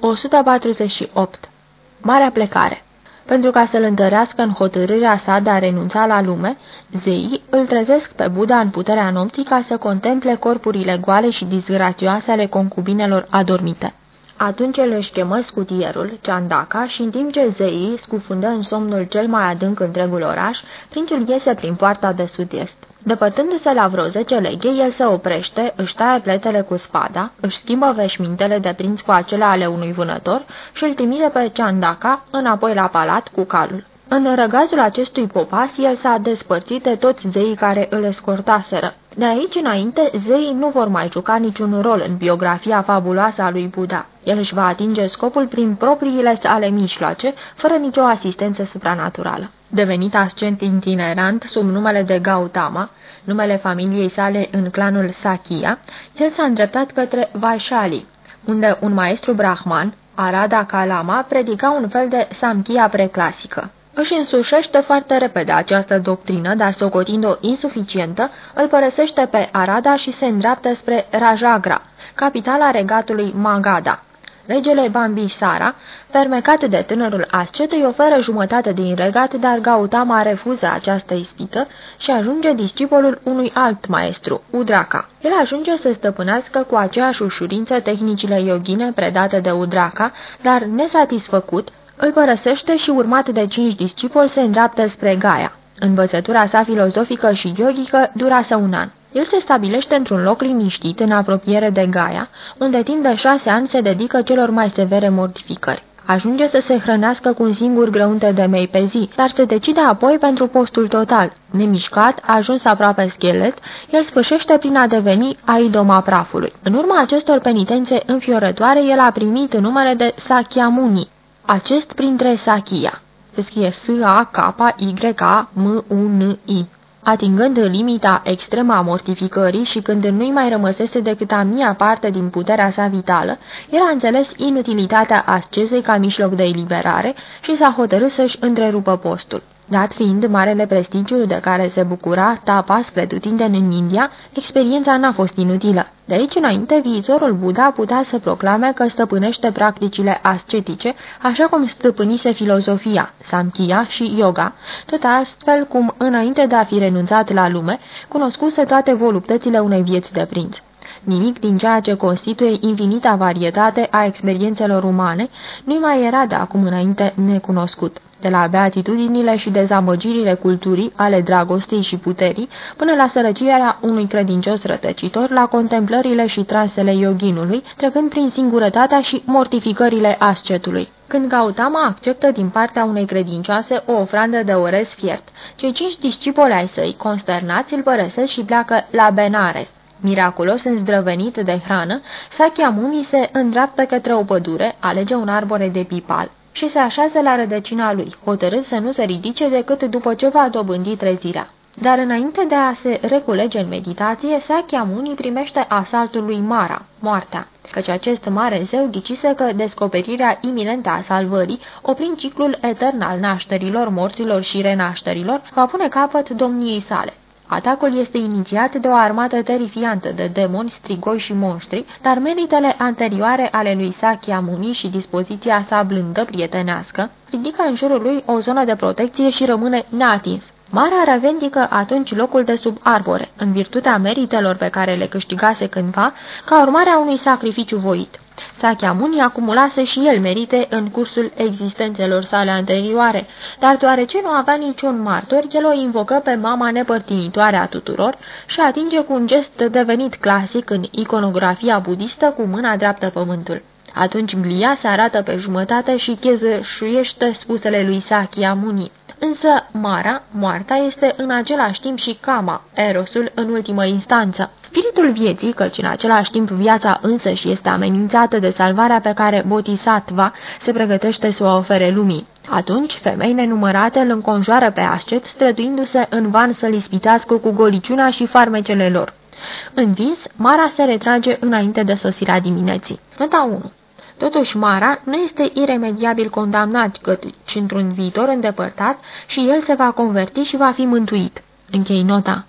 148. Marea plecare pentru ca să-l întărească în hotărârea sa de a renunța la lume, zeii îl trezesc pe Buddha în puterea nopții ca să contemple corpurile goale și disgrațioase ale concubinelor adormite. Atunci el își chemă scutierul, Chandaka, și în timp ce zeii scufundă în somnul cel mai adânc întregul oraș, princiul iese prin poarta de sud-est. Depărtându-se la vreo zece leghe, el se oprește, își taie pletele cu spada, își schimbă veșmintele de prinț cu acele ale unui vânător și îl trimite pe Chandaka înapoi la palat cu calul. În răgazul acestui popas, el s-a despărțit de toți zeii care îl escortaseră. De aici înainte, zeii nu vor mai juca niciun rol în biografia fabuloasă a lui Buddha. El își va atinge scopul prin propriile sale mijloace, fără nicio asistență supranaturală. Devenit ascent itinerant sub numele de Gautama, numele familiei sale în clanul Sakya, el s-a îndreptat către Vaishali, unde un maestru brahman, Arada Kalama, predica un fel de samkhya preclasică. Își însușește foarte repede această doctrină, dar socotind-o insuficientă, îl părăsește pe Arada și se îndreaptă spre Rajagra, capitala regatului Magadha. Regele Bambisara, fermecat de tânărul ascet, îi oferă jumătate din regat, dar Gautama refuză această ispită și ajunge discipolul unui alt maestru, Udraka. El ajunge să stăpânească cu aceeași ușurință tehnicile yogine predate de Udraka, dar nesatisfăcut, îl părăsește și, urmat de cinci discipoli, se îndreaptă spre Gaia. Învățătura sa filozofică și yogică durase un an. El se stabilește într-un loc liniștit, în apropiere de Gaia, unde timp de șase ani se dedică celor mai severe mortificări. Ajunge să se hrănească cu un singur grăunte de mei pe zi, dar se decide apoi pentru postul total. Nemișcat, ajuns aproape schelet, el sfârșește prin a deveni aidoma prafului. În urma acestor penitențe înfiorătoare, el a primit numele de Sakyamuni, acest printre Sakia. Se scrie S-A-K-Y-A-M-U-N-I. Atingând limita extremă a mortificării și când nu-i mai rămăsese decât a mia parte din puterea sa vitală, el a înțeles inutilitatea ascezei ca mijloc de eliberare și s-a hotărât să-și întrerupă postul. Dat fiind marele prestigiu de care se bucura tapa spre tutindeni în India, experiența n-a fost inutilă. De aici înainte, viitorul Buddha putea să proclame că stăpânește practicile ascetice, așa cum stăpânise filozofia, samkhya și yoga, tot astfel cum, înainte de a fi renunțat la lume, cunoscuse toate voluptățile unei vieți de prinț. Nimic din ceea ce constituie infinita varietate a experiențelor umane nu mai era de acum înainte necunoscut de la beatitudinile și dezamăgirile culturii, ale dragostei și puterii, până la sărăcirea unui credincios rătăcitor, la contemplările și trasele yoginului, trecând prin singurătatea și mortificările ascetului. Când Gautama acceptă din partea unei credincioase o ofrandă de orez fiert, cei cinci discipoli ai săi, consternați, îl părăsesc și pleacă la Benares. Miraculos îndrăvenit de hrană, Sakyamuni se îndreaptă către o pădure, alege un arbore de pipal și se așează la rădăcina lui, hotărât să nu se ridice decât după ce va dobândi trezirea. Dar înainte de a se reculege în meditație, Sakyamuni primește asaltul lui Mara, moartea, căci acest mare zeu ghicise că descoperirea iminentă a salvării, oprind ciclul etern al nașterilor, morților și renașterilor, va pune capăt domniei sale. Atacul este inițiat de o armată terifiantă de demoni, strigoi și monștri, dar meritele anterioare ale lui Sakyamuni și dispoziția sa blândă prietenească ridică în jurul lui o zonă de protecție și rămâne neatins. Mara revendică atunci locul de sub arbore, în virtutea meritelor pe care le câștigase cândva, ca urmare a unui sacrificiu voit. Sakyamuni acumulase și el merite în cursul existențelor sale anterioare, dar deoarece nu avea niciun martor, el o invocă pe mama nepărtinitoare a tuturor și atinge cu un gest devenit clasic în iconografia budistă cu mâna dreaptă pământul. Atunci Glia se arată pe jumătate și chezășuiește spusele lui Sakyamuni. Însă Mara, moarta, este în același timp și Kama, Erosul în ultimă instanță. Spiritul vieții, căci în același timp viața însă și este amenințată de salvarea pe care Bodhisattva se pregătește să o ofere lumii. Atunci, femei nenumărate îl înconjoară pe ascet, străduindu-se în van să-l ispitească cu goliciuna și farmecele lor. În vis, Mara se retrage înainte de sosirea dimineții. Nota 1 Totuși, Mara nu este iremediabil condamnat, căci într-un viitor îndepărtat și el se va converti și va fi mântuit. Închei nota.